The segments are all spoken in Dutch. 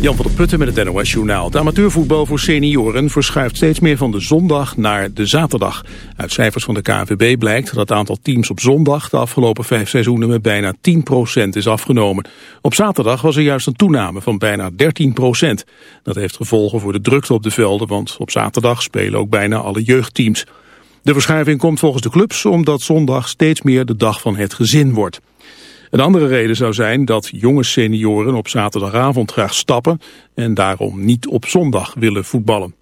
Jan van der Putten met het NOS Journaal. Het amateurvoetbal voor senioren verschuift steeds meer van de zondag naar de zaterdag. Uit cijfers van de KNVB blijkt dat het aantal teams op zondag de afgelopen vijf seizoenen met bijna 10% is afgenomen. Op zaterdag was er juist een toename van bijna 13%. Dat heeft gevolgen voor de drukte op de velden, want op zaterdag spelen ook bijna alle jeugdteams. De verschuiving komt volgens de clubs omdat zondag steeds meer de dag van het gezin wordt. Een andere reden zou zijn dat jonge senioren op zaterdagavond graag stappen en daarom niet op zondag willen voetballen.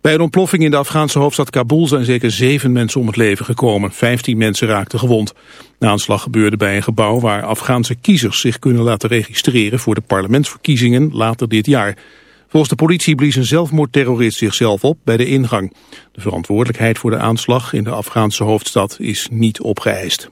Bij een ontploffing in de Afghaanse hoofdstad Kabul zijn zeker zeven mensen om het leven gekomen. Vijftien mensen raakten gewond. De aanslag gebeurde bij een gebouw waar Afghaanse kiezers zich kunnen laten registreren voor de parlementsverkiezingen later dit jaar. Volgens de politie blies een zelfmoordterrorist zichzelf op bij de ingang. De verantwoordelijkheid voor de aanslag in de Afghaanse hoofdstad is niet opgeëist.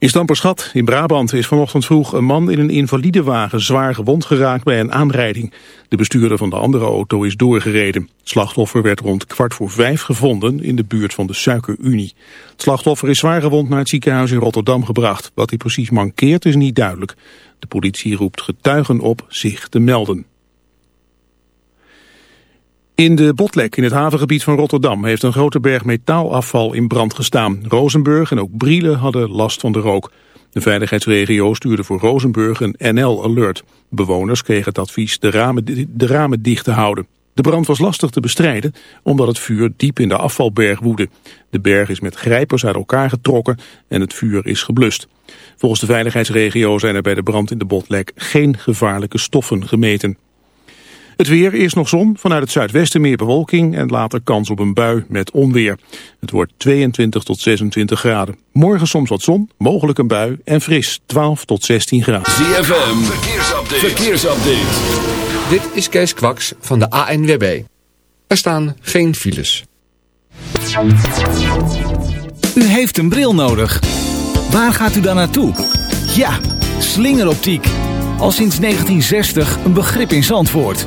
In Stamperschat in Brabant is vanochtend vroeg een man in een invalidewagen zwaar gewond geraakt bij een aanrijding. De bestuurder van de andere auto is doorgereden. Slachtoffer werd rond kwart voor vijf gevonden in de buurt van de Suikerunie. Het slachtoffer is zwaar gewond naar het ziekenhuis in Rotterdam gebracht. Wat hij precies mankeert is niet duidelijk. De politie roept getuigen op zich te melden. In de Botlek in het havengebied van Rotterdam heeft een grote berg metaalafval in brand gestaan. Rozenburg en ook Brielen hadden last van de rook. De veiligheidsregio stuurde voor Rozenburg een NL-alert. Bewoners kregen het advies de ramen, de ramen dicht te houden. De brand was lastig te bestrijden omdat het vuur diep in de afvalberg woedde. De berg is met grijpers uit elkaar getrokken en het vuur is geblust. Volgens de veiligheidsregio zijn er bij de brand in de Botlek geen gevaarlijke stoffen gemeten. Het weer, eerst nog zon, vanuit het zuidwesten meer bewolking en later kans op een bui met onweer. Het wordt 22 tot 26 graden. Morgen soms wat zon, mogelijk een bui en fris 12 tot 16 graden. ZFM, verkeersupdate. verkeersupdate. Dit is Kees Kwaks van de ANWB. Er staan geen files. U heeft een bril nodig. Waar gaat u dan naartoe? Ja, slingeroptiek. Al sinds 1960 een begrip in Zandvoort.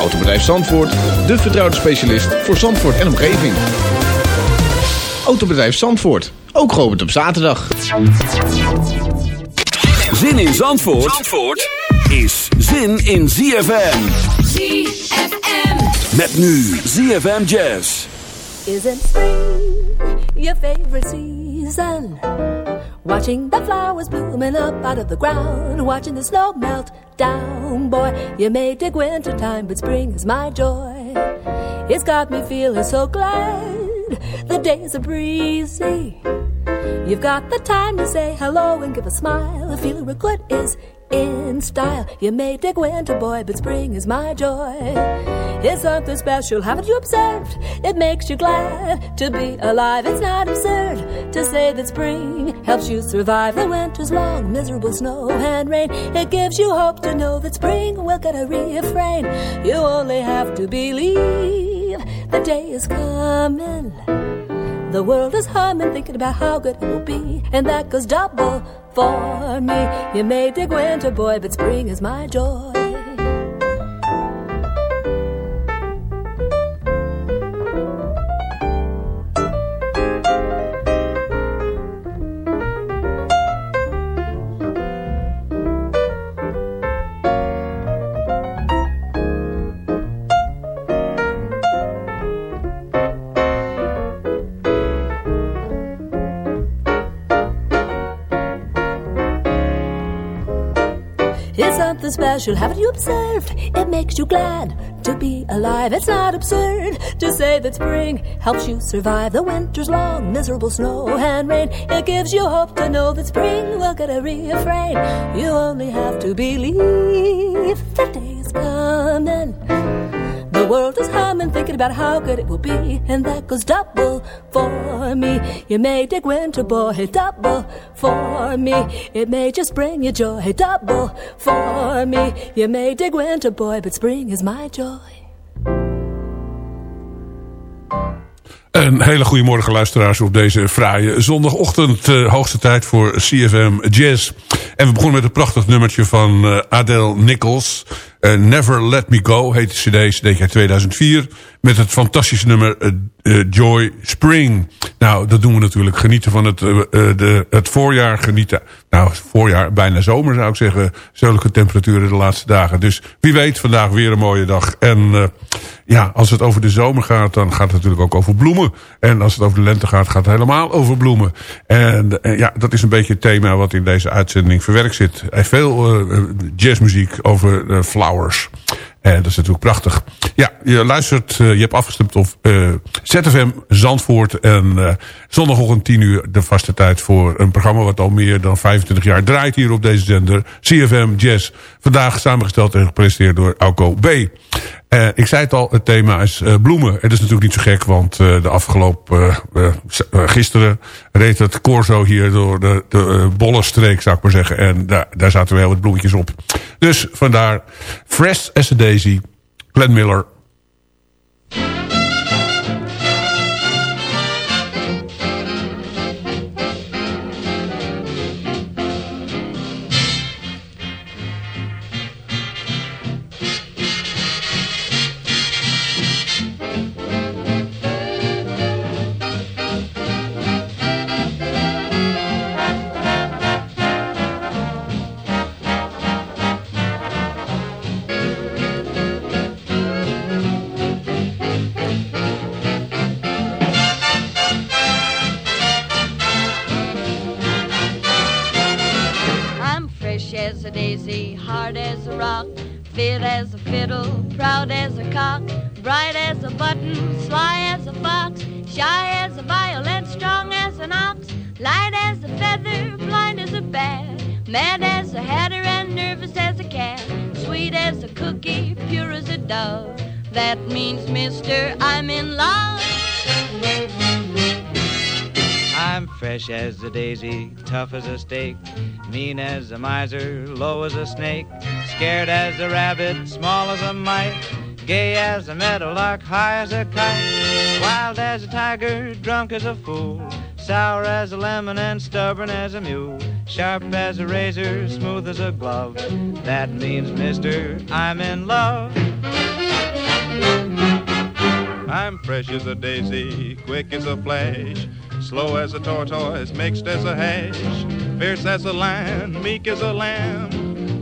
Autobedrijf Zandvoort, de vertrouwde specialist voor Zandvoort en omgeving. Autobedrijf Zandvoort, ook geopend op zaterdag. Zin in Zandvoort, Zandvoort is zin in ZFM. ZFM. Met nu ZFM Jazz. Isn't spring your favorite season? Watching the flowers blooming up out of the ground, watching the snow melt down, boy. You may take winter time, but spring is my joy. It's got me feeling so glad. The days are breezy. You've got the time to say hello and give a smile. Feeling real good is in style. You may take winter, boy, but spring is my joy. It's something special, haven't you observed? It makes you glad to be alive. It's not absurd to say that spring helps you survive the winter's long, miserable snow and rain. It gives you hope to know that spring will get a refrain. You only have to believe the day is coming. The world is humming, thinking about how good it will be, and that goes double for me. You may dig winter, boy, but spring is my joy. Something special. Haven't you observed? It makes you glad to be alive. It's not absurd to say that spring helps you survive the winter's long, miserable snow and rain. It gives you hope to know that spring will get a refrain. You only have to believe the is coming. World is humming, thinking about how good it will be, and that goes double for me. You made dig winter, boy, double for me. It may just bring you joy, double for me. You may dig winter, boy, but spring is my joy. Een hele goede morgen luisteraars op deze fraaie zondagochtend. Uh, hoogste tijd voor CFM Jazz. En we begonnen met een prachtig nummertje van uh, Adele. Uh, Never Let Me Go heet de cd, cd 2004. Met het fantastische nummer Joy Spring. Nou, dat doen we natuurlijk. Genieten van het, de, het voorjaar. Genieten, nou, voorjaar, bijna zomer zou ik zeggen. Zulke temperaturen de laatste dagen. Dus wie weet, vandaag weer een mooie dag. En ja, als het over de zomer gaat, dan gaat het natuurlijk ook over bloemen. En als het over de lente gaat, gaat het helemaal over bloemen. En, ja, dat is een beetje het thema wat in deze uitzending verwerkt zit. Veel jazzmuziek over uh, En dat is natuurlijk prachtig. Ja, je luistert, uh, je hebt afgestemd op uh, ZFM Zandvoort. En zondagochtend 10 uur de vaste tijd voor een programma... wat al meer dan 25 jaar draait hier op deze zender. CFM Jazz. Vandaag samengesteld en gepresenteerd door Alco B. Uh, ik zei het al, het thema is uh, bloemen. Het is natuurlijk niet zo gek, want uh, de afgelopen gisteren reed het Corso hier door de, de Bollenstreek, zou ik maar zeggen. En daar, daar zaten wel wat bloemetjes op. Dus vandaar Fresh as a Daisy, Glenn Miller, Fit as a fiddle, proud as a cock, bright as a button, sly as a fox, shy as a violin, strong as an ox, light as a feather, blind as a bat, mad as a hatter and nervous as a cat, sweet as a cookie, pure as a dove. That means, mister, I'm in love. I'm fresh as a daisy, tough as a steak, mean as a miser, low as a snake scared as a rabbit, small as a mite, gay as a meadowlark, high as a kite, wild as a tiger, drunk as a fool, sour as a lemon and stubborn as a mule, sharp as a razor, smooth as a glove. That means, mister, I'm in love. I'm fresh as a daisy, quick as a flash. Slow as a tortoise, mixed as a hash, fierce as a lion, meek as a lamb,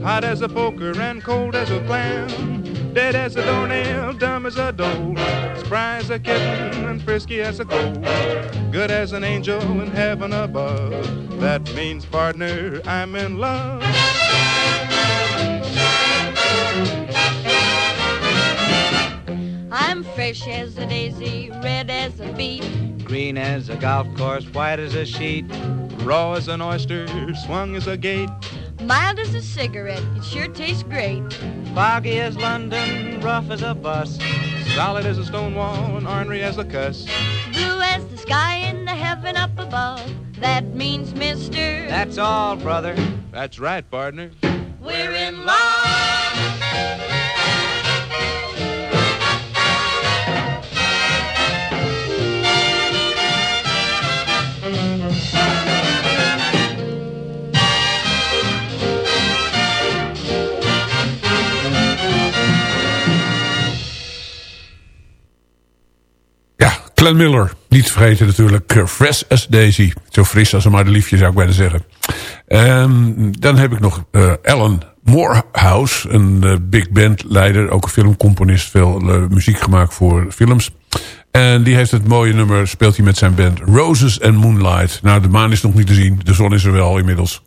hot as a poker and cold as a clam, dead as a doornail, dumb as a doe, spry as a kitten and frisky as a goat, good as an angel in heaven above. That means, partner, I'm in love. I'm fresh as a daisy, red as a beet green as a golf course, white as a sheet, raw as an oyster, swung as a gate, mild as a cigarette, it sure tastes great. Foggy as London, rough as a bus, solid as a stone wall, and ornery as a cuss. Blue as the sky in the heaven up above, that means mister. That's all, brother. That's right, partner. We're in love. Glenn Miller, niet te vergeten natuurlijk. Uh, fresh as Daisy. Zo fris als een madeliefje zou ik bijna zeggen. Um, dan heb ik nog uh, Alan Morehouse. Een uh, big band leider. Ook een filmcomponist. Veel muziek gemaakt voor films. En die heeft het mooie nummer. Speelt hij met zijn band Roses and Moonlight. Nou de maan is nog niet te zien. De zon is er wel inmiddels.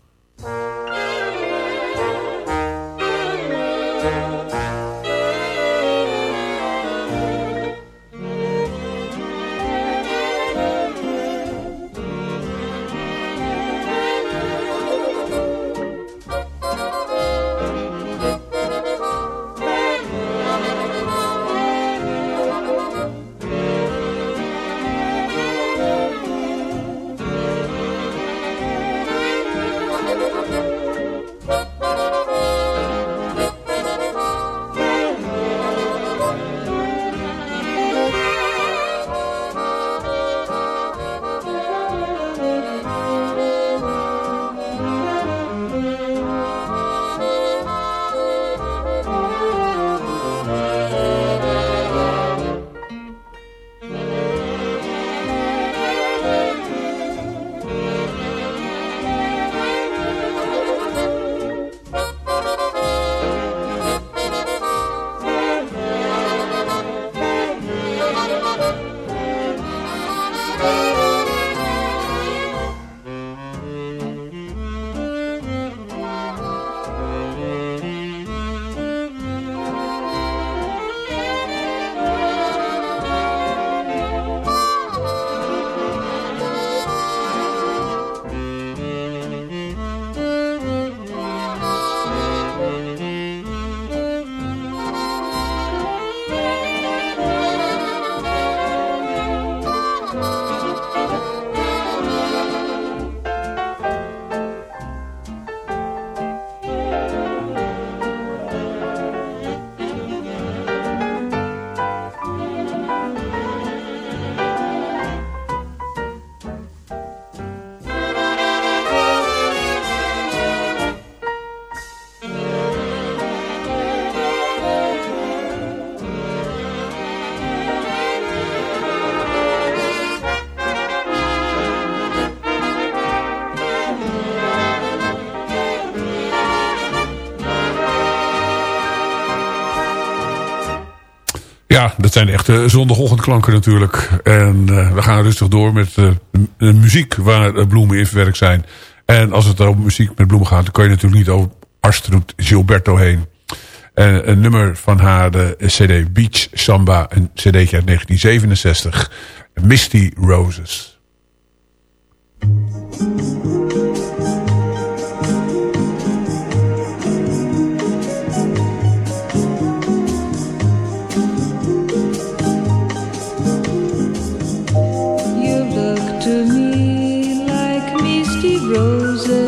Dat zijn echte zondagochtendklanken natuurlijk. En uh, we gaan rustig door met uh, de muziek waar uh, bloemen in verwerkt zijn. En als het over muziek met bloemen gaat... dan kan je natuurlijk niet over Astrud Gilberto heen. En een nummer van haar de cd Beach Samba, een cd'tje uit 1967. Misty Roses. roses.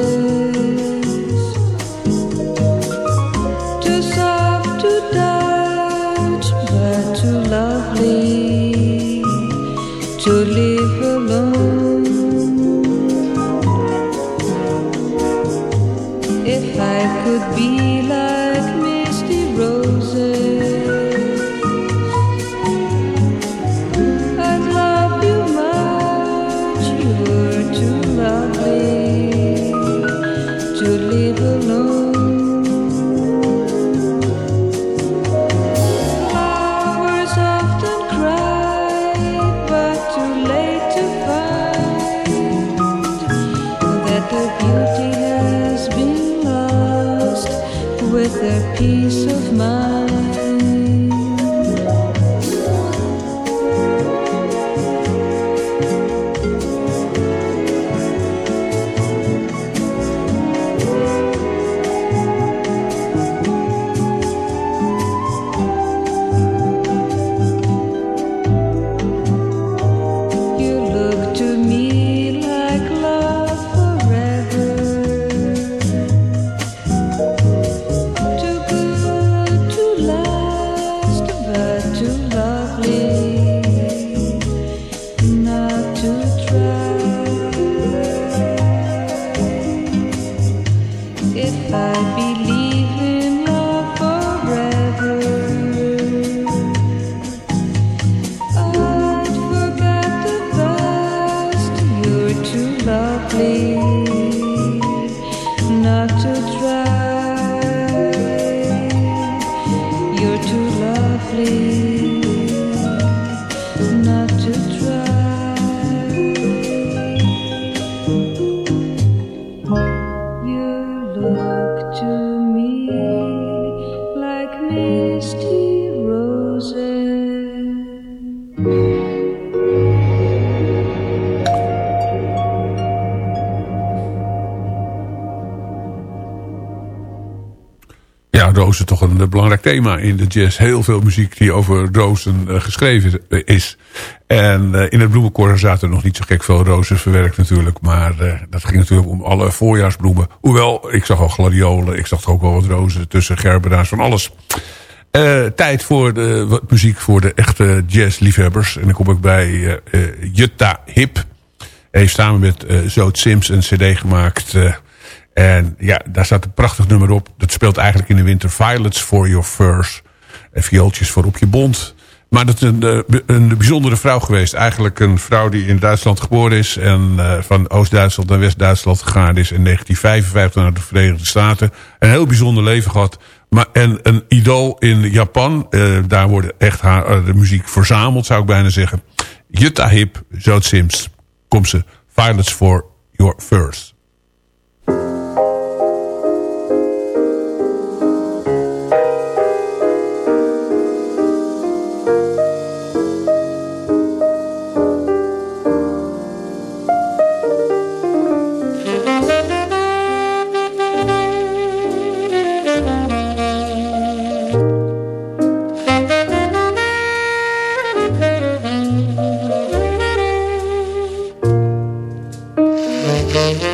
Toch een belangrijk thema in de jazz. Heel veel muziek die over rozen uh, geschreven is. En in het bloemenkoor zaten nog niet zo gek veel rozen verwerkt natuurlijk. Maar dat ging natuurlijk om alle voorjaarsbloemen. Hoewel, ik zag al gladiolen. Ik zag ook wel wat rozen tussen gerbera's van alles. tijd voor de, muziek voor de echte jazzliefhebbers. En dan kom ik bij Jutta Hip. Hij heeft samen met Zoot Sims een cd gemaakt... En ja, daar staat een prachtig nummer op. Dat speelt eigenlijk in de winter. Violets for your furs. En viooltjes voor op je bont. Maar dat is een, eh, een bijzondere vrouw geweest. Eigenlijk een vrouw die in Duitsland geboren is. En uh, van Oost-Duitsland naar West-Duitsland gegaan is. In 1955 naar de Verenigde Staten. Een heel bijzonder leven gehad. Maar, en een idool in Japan. Uh, daar wordt echt haar, de muziek verzameld, zou ik bijna zeggen. Jutta Hip, Zoot Sims. Kom ze. Violets for your furs. Mm-hmm.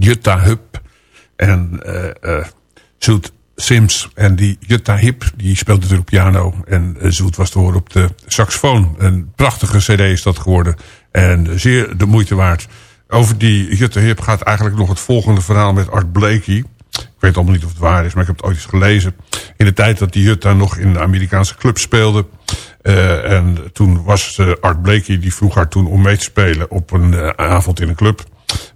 Jutta Hup en uh, Zoet Sims. En die Jutta Hip, die speelt natuurlijk piano. En uh, Zoet was te horen op de saxofoon. Een prachtige cd is dat geworden. En zeer de moeite waard. Over die Jutta Hip gaat eigenlijk nog het volgende verhaal met Art Blakey. Ik weet allemaal niet of het waar is, maar ik heb het ooit eens gelezen. In de tijd dat die Jutta nog in de Amerikaanse club speelde. En toen was Art Blakey, die vroeg haar toen om mee te spelen op een avond in een club.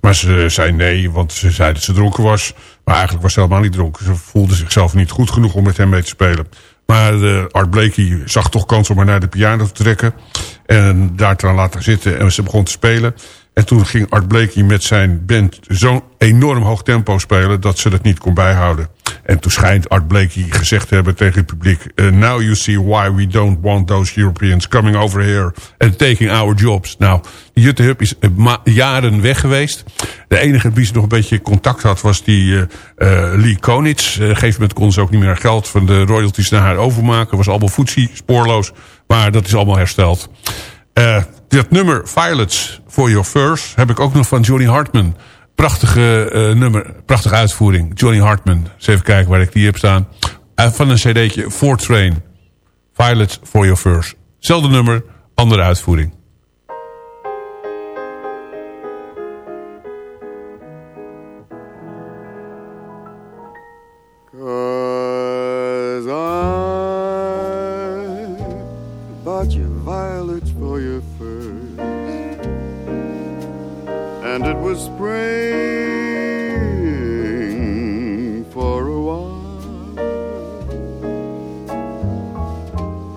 Maar ze zei nee, want ze zei dat ze dronken was. Maar eigenlijk was ze helemaal niet dronken. Ze voelde zichzelf niet goed genoeg om met hem mee te spelen. Maar uh, Art Blakey zag toch kans om haar naar de piano te trekken. En daar te laten zitten. En ze begon te spelen. En toen ging Art Blakey met zijn band zo'n enorm hoog tempo spelen... dat ze dat niet kon bijhouden. En toen schijnt Art Blakey gezegd te hebben tegen het publiek... Uh, now you see why we don't want those Europeans coming over here... and taking our jobs. Nou, Jutte Hup is jaren weg geweest. De enige wie ze nog een beetje contact had was die uh, Lee Konitz. Uh, op een moment kon ze ook niet meer geld van de royalties naar haar overmaken. Was allemaal voetsie, spoorloos. Maar dat is allemaal hersteld. Uh, dat nummer Violets for Your Furs heb ik ook nog van Johnny Hartman. Prachtige uh, nummer, prachtige uitvoering. Johnny Hartman. Eens even kijken waar ik die heb staan. Uh, van een cd'tje, Ford Train. Violets for Your Furs. Zelfde nummer, andere uitvoering.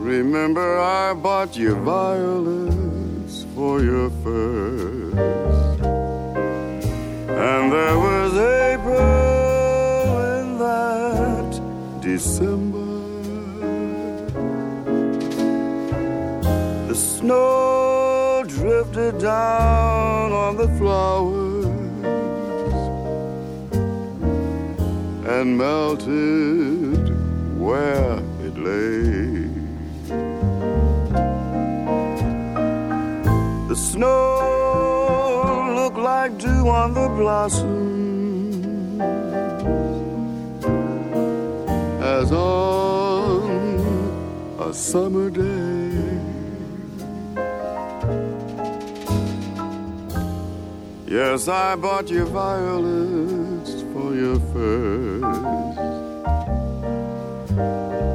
Remember I bought you violets for your first. And there was April in that December The snow drifted down on the flowers And melted where snow looked like dew on the blossoms. As on a summer day. Yes, I bought you violets for your furs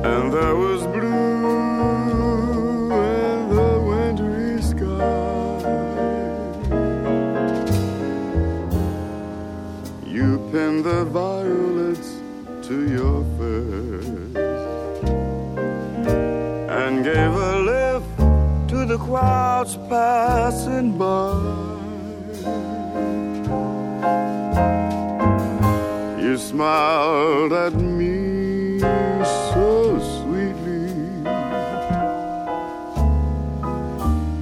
And there was crowds passing by You smiled at me so sweetly.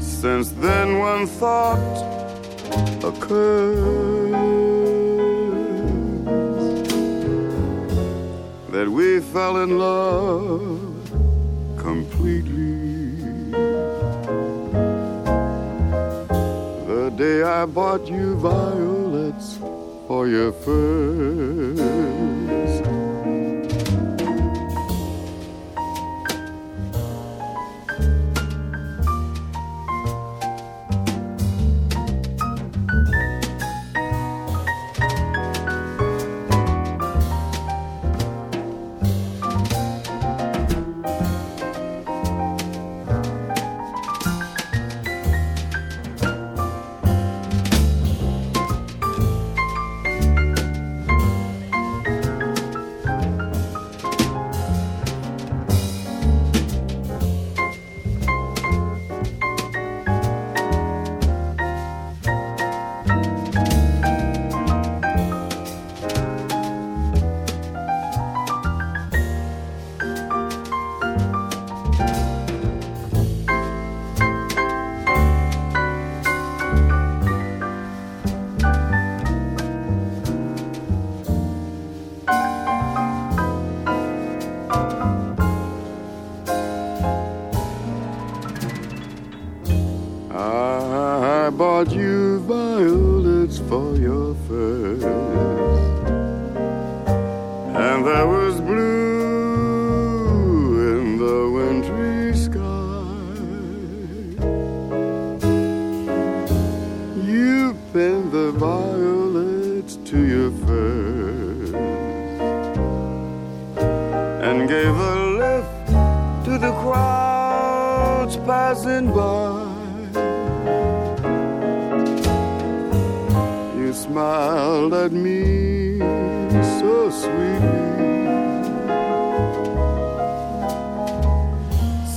Since then, one thought occurs that we fell in love day I bought you violets for your furs.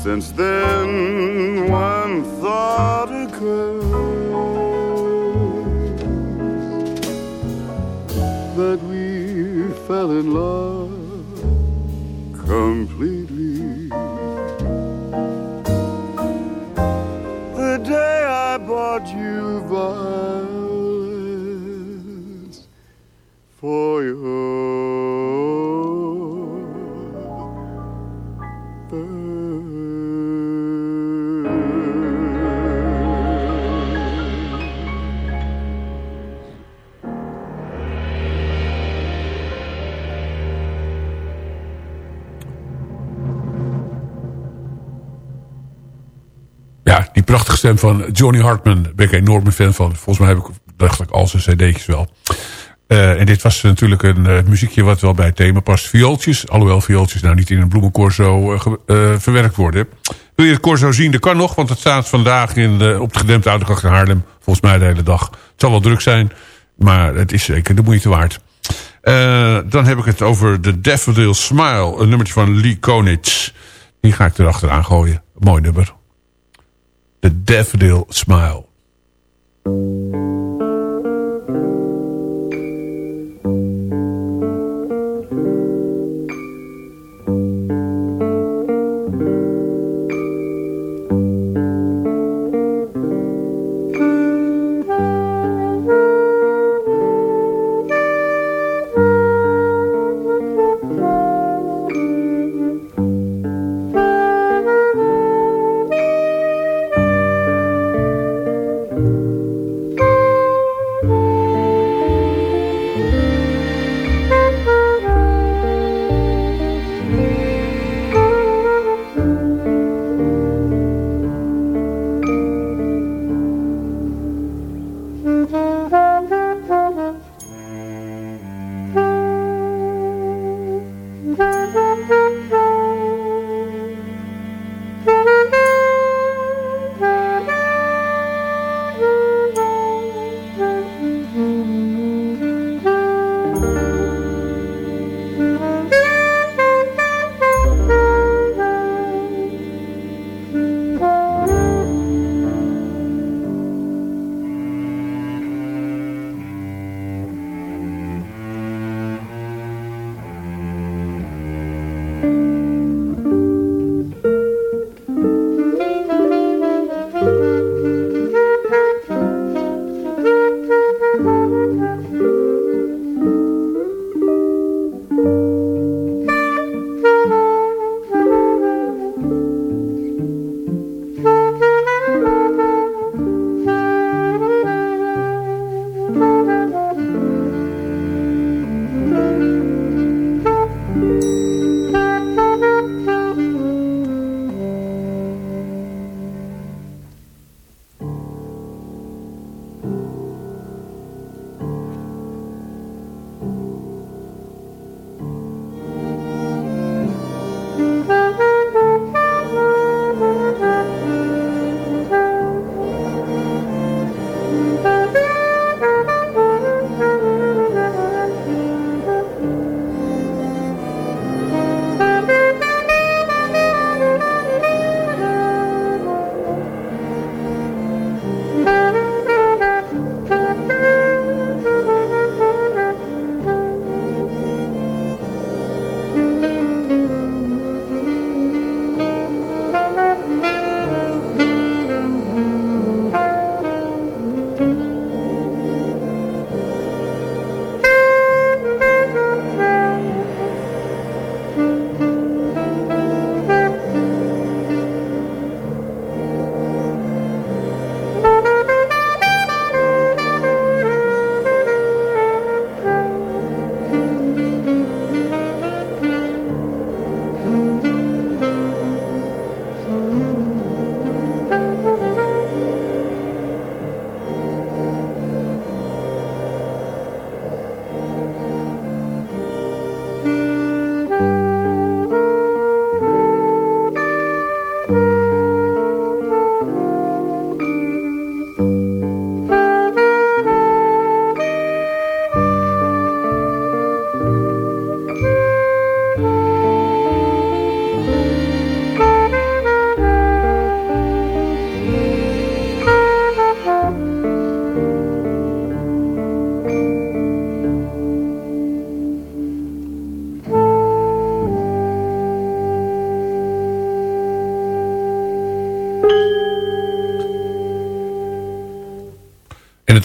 Since then, one thought occurs that we fell in love prachtige stem van Johnny Hartman. Ben ik een fan van. Volgens mij heb ik, dacht ik, al zijn cd'tjes wel. Eh, en dit was natuurlijk een eh, muziekje wat wel bij het thema past. Viooltjes, alhoewel viooltjes nou niet in een bloemencorso uh, verwerkt worden. Wil je het corso zien? Dat kan nog, want het staat vandaag in op de gedempte in Haarlem. Volgens mij de hele dag. Het zal wel druk zijn, maar het is zeker de moeite waard. Dan heb ik het over The Daffodil Smile. Een nummertje van Lee Konitz. Die ga ik erachteraan gooien. Mooi nummer. The Daffodil Smile.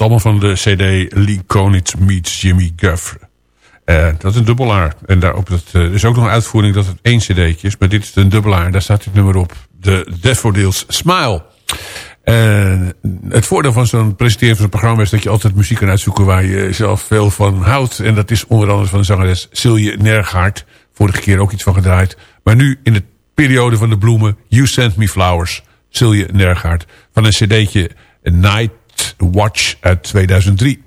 Allemaal van de cd Lee Konitz meets Jimmy Guff. Uh, dat is een dubbelaar. En daarop er is ook nog een uitvoering dat het één cd'tje is. Maar dit is een dubbelaar. Daar staat dit nummer op. De Daffodils Smile. Uh, het voordeel van zo'n presenteren van zo'n programma is dat je altijd muziek kan uitzoeken waar je zelf veel van houdt. En dat is onder andere van de zangeres Silje Nergaard. Vorige keer ook iets van gedraaid. Maar nu in de periode van de bloemen You Send Me Flowers. Silje Nergaard. Van een cd'tje Night Watch uit 2003.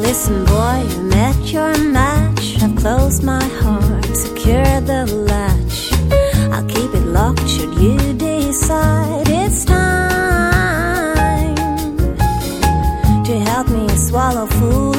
Listen, boy, you met your match. I've closed my heart, secured the latch. I'll keep it locked should you decide it's time 老夫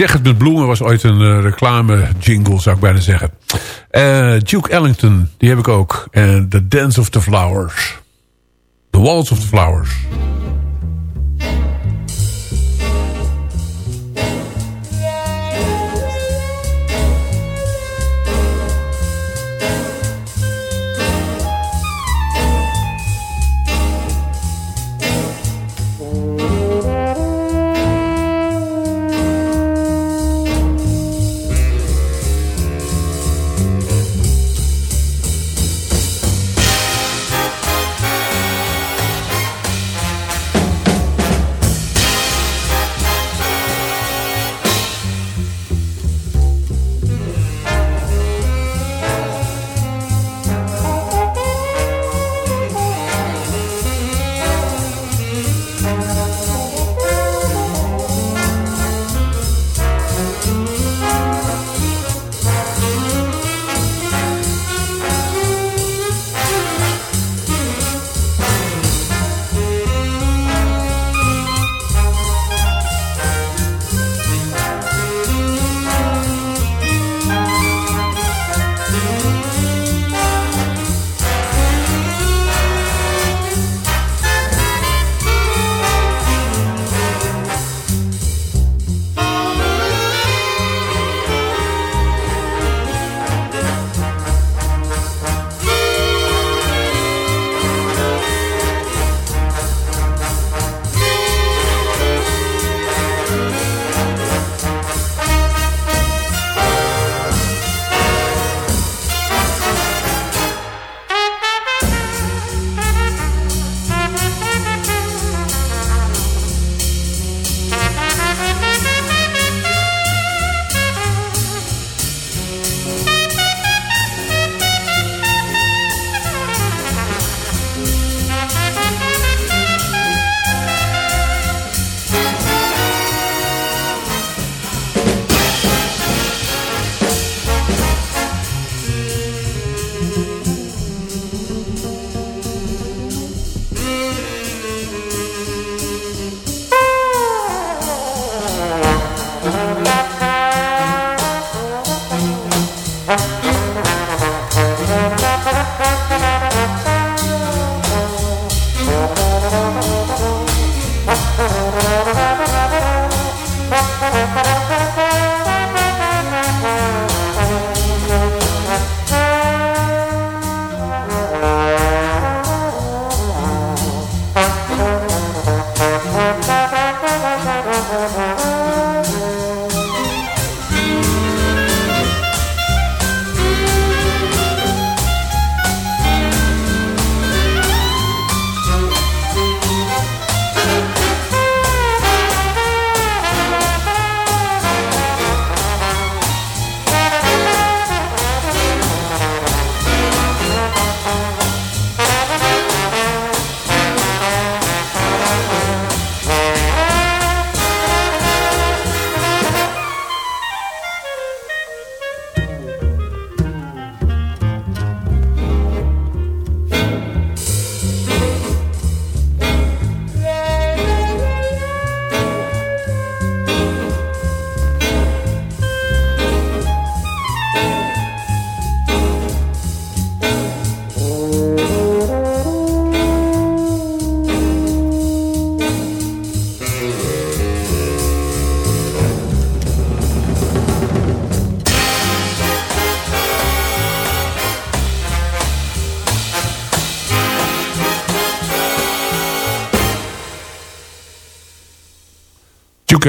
Zeg het met bloemen was ooit een eh, reclame jingle, zou ik bijna zeggen. Eh, Duke Ellington, die heb ik ook. En The Dance of the Flowers. The Waltz of the Flowers.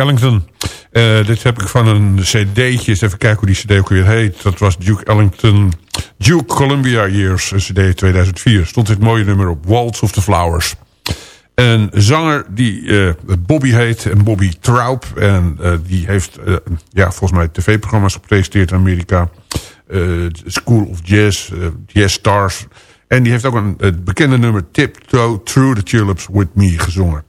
Ellington. Eh, dit heb ik van een cd'tje. Eens even kijken hoe die cd ook weer heet. Dat was Duke Ellington. Duke Columbia Years, een cd 2004. Stond dit mooie nummer op. Waltz of the Flowers. Een zanger die eh, Bobby heet. En Bobby Traub. En eh, die heeft ja, volgens mij tv-programma's gepresenteerd in Amerika. School of Jazz. Jazz Stars. En die heeft ook een het bekende nummer Tiptoe Through the Tulips With Me gezongen.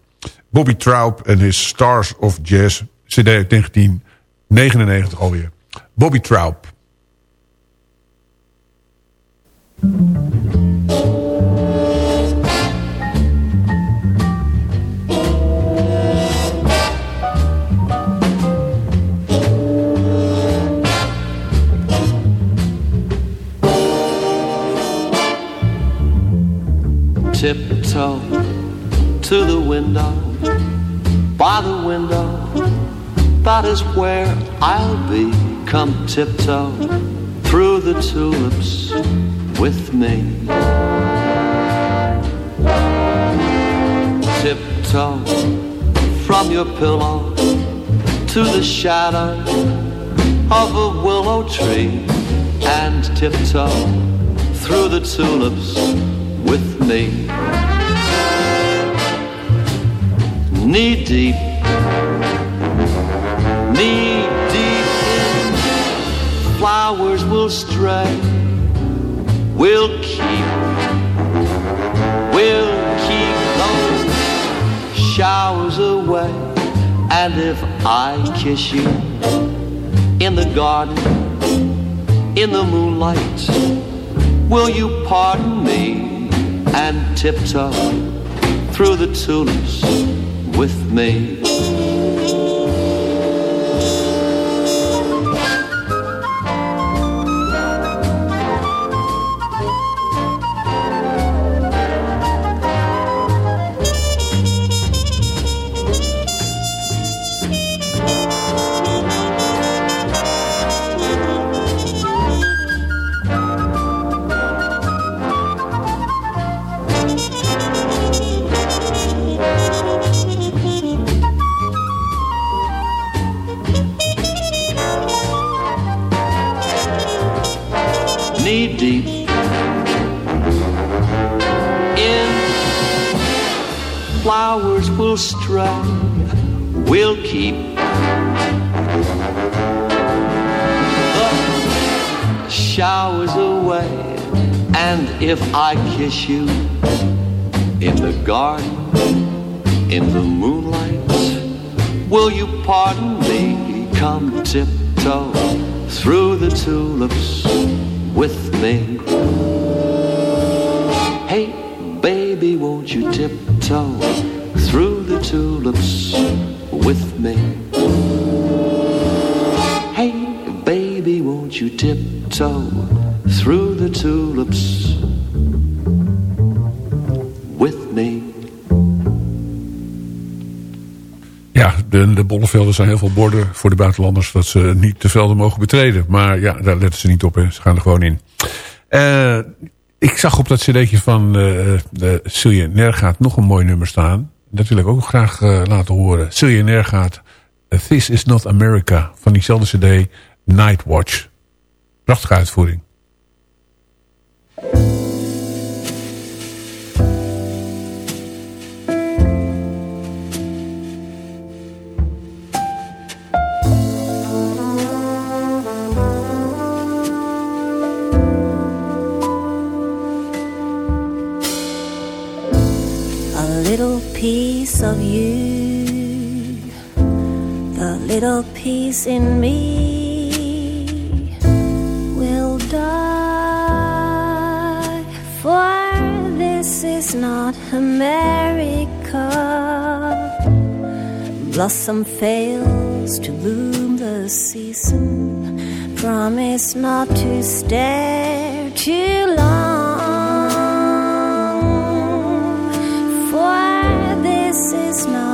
Bobby Traub en his Stars of Jazz. CD uit 1999 alweer. Bobby Traub. Is where I'll be. Come tiptoe through the tulips with me. Tiptoe from your pillow to the shadow of a willow tree and tiptoe through the tulips with me. Knee deep, flowers will stray. We'll keep, we'll keep those showers away. And if I kiss you in the garden, in the moonlight, will you pardon me and tiptoe through the tulips with me? Knee deep in flowers will stray. We'll keep the showers away. And if I kiss you in the garden, in the moonlight, will you pardon me? Come tiptoe through the tulips with me. Hey, baby, won't you tiptoe through the tulips with me? Hey, baby, won't you tiptoe through the tulips de, de bollevelden zijn heel veel borden voor de buitenlanders... dat ze niet de velden mogen betreden. Maar ja, daar letten ze niet op. Hè. Ze gaan er gewoon in. Eh, ik zag op dat cd'tje van eh de Silje Nergaat nog een mooi nummer staan. Dat wil ik ook graag eh, laten horen. Silje Nergaat, This is not America. Van diezelfde cd, Nightwatch. Prachtige uitvoering. Little piece in me will die. For this is not America. Blossom fails to bloom the season. Promise not to stare too long. For this is not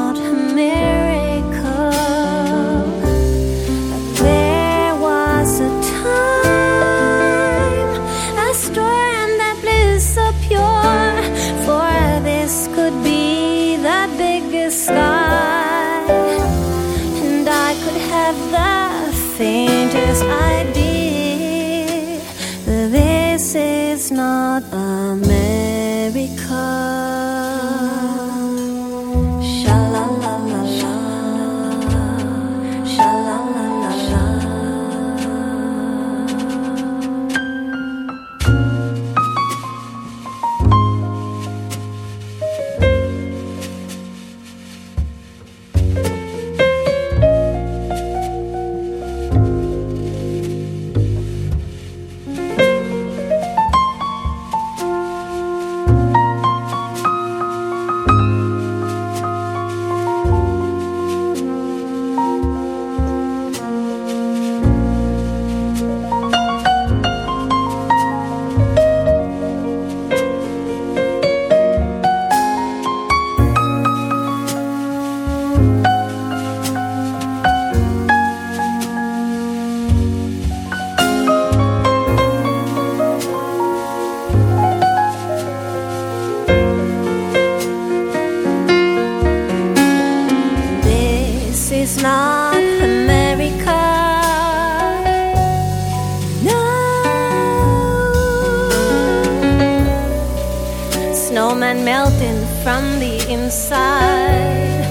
melting from the inside.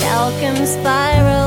Falcon spirals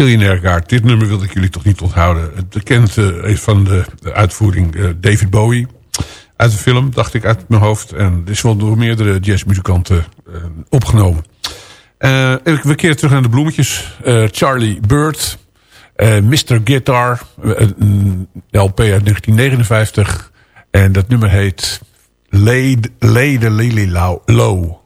Celine Ergaard, dit nummer wilde ik jullie toch niet onthouden. Het bekend eh, is van de, uitvoering eh, David Bowie. Uit de film, dacht ik uit mijn hoofd. En is wel door meerdere jazzmuzikanten eh, opgenomen. Eh, we keren terug naar de bloemetjes. Eh, Charlie Bird, eh, Mr. Guitar, eh, een LP uit 1959. En dat nummer heet the Lily Low.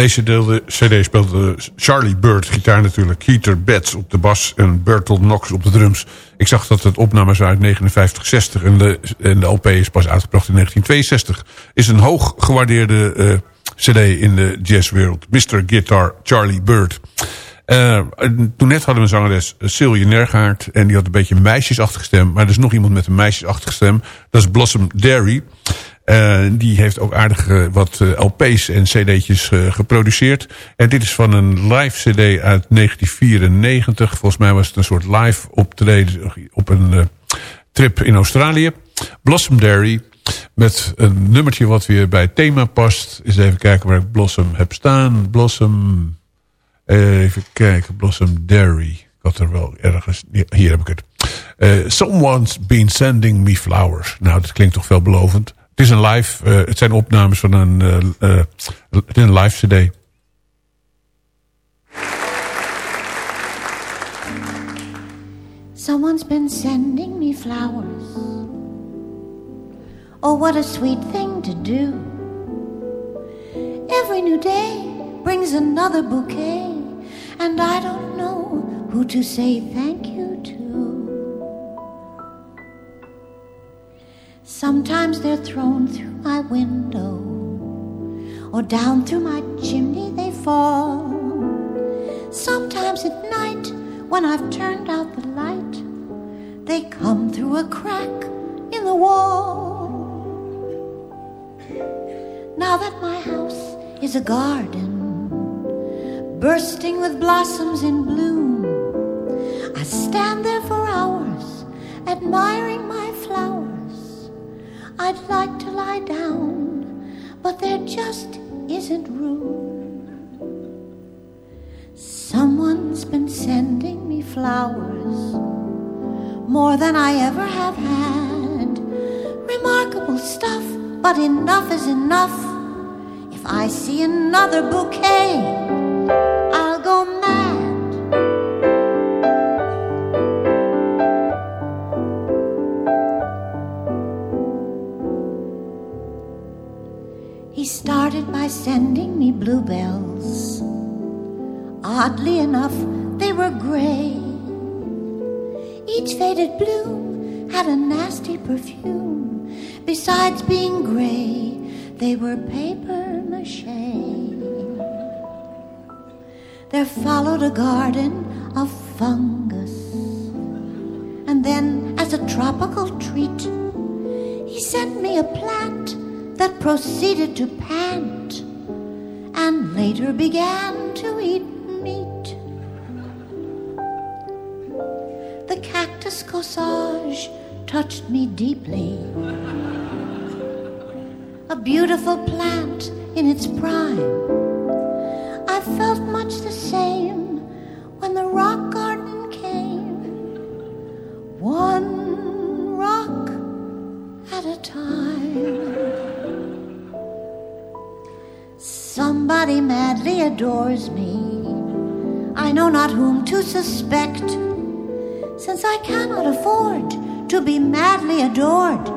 Deze deelde CD speelde Charlie Bird, gitaar natuurlijk. Keeter Betts op de bas en Bertel Knox op de drums. Ik zag dat het opnames waren uit 59-60 en de, en de LP is pas uitgebracht in 1962. Is een hoog gewaardeerde uh, CD in de jazzwereld. Mr. Guitar Charlie Bird. Uh, toen net hadden we een zangeres Celia Nergaard. En die had een beetje een meisjesachtige stem. Maar er is nog iemand met een meisjesachtige stem. Dat is Blossom Derry. Uh, die heeft ook aardig uh, wat LP's en cd'tjes geproduceerd. En dit is van een live cd uit 1994. Volgens mij was het een soort live optreden op een trip in Australië. Blossom Derry. Met een nummertje wat weer bij het thema past. Eens even kijken waar ik Blossom heb staan. Blossom... Even kijken, Blossom Dairy. Ik had er wel ergens... Hier heb ik het. Someone's been sending me flowers. Nou, dat klinkt toch veelbelovend. Het is een live... Uh, het zijn opnames van een, uh, een live cd. Someone's been sending me flowers. Oh, what a sweet thing to do. Every new day brings another bouquet, and I don't know who to say thank you to. Sometimes they're thrown through my window, or down through my chimney they fall. Sometimes at night, when I've turned out the light, they come through a crack in the wall. Now that my house is a garden, bursting with blossoms in bloom. I stand there for hours, admiring my flowers. I'd like to lie down, but there just isn't room. Someone's been sending me flowers, more than I ever have had. Remarkable stuff, but enough is enough. If I see another bouquet, started by sending me bluebells. Oddly enough, they were gray. Each faded bloom had a nasty perfume. Besides being gray, they were paper mache. There followed a garden of fungus. And then, as a tropical treat, he sent me a plant that proceeded to pant and later began to eat meat. The cactus corsage touched me deeply. A beautiful plant in its prime. I felt much the same madly adores me. I know not whom to suspect, since I cannot afford to be madly adored.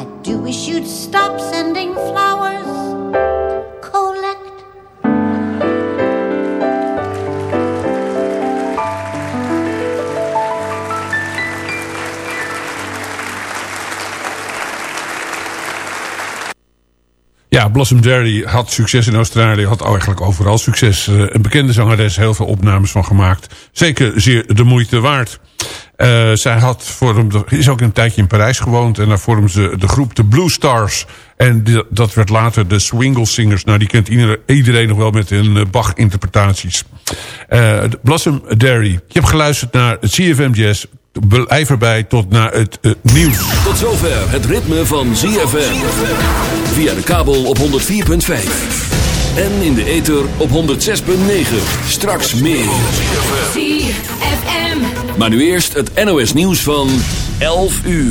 I do wish you'd stop sending flowers. Blossom Derry had succes in Australië, had eigenlijk overal succes. Uh, een bekende zangeres, heel veel opnames van gemaakt. Zeker zeer de moeite waard. Uh, zij had vormde, is ook een tijdje in Parijs gewoond en daar vormde ze de groep de Blue Stars. En dat werd later de Swingle Singers. Nou, die kent iedereen, nog wel met hun uh, Bach-interpretaties. Blossom Derry. Je hebt geluisterd naar het CFM Jazz. Blijf erbij tot naar het nieuws. Tot zover het ritme van ZFM. Via de kabel op 104.5. En in de ether op 106.9. Straks meer. ZFM. Maar nu eerst het NOS nieuws van 11 uur.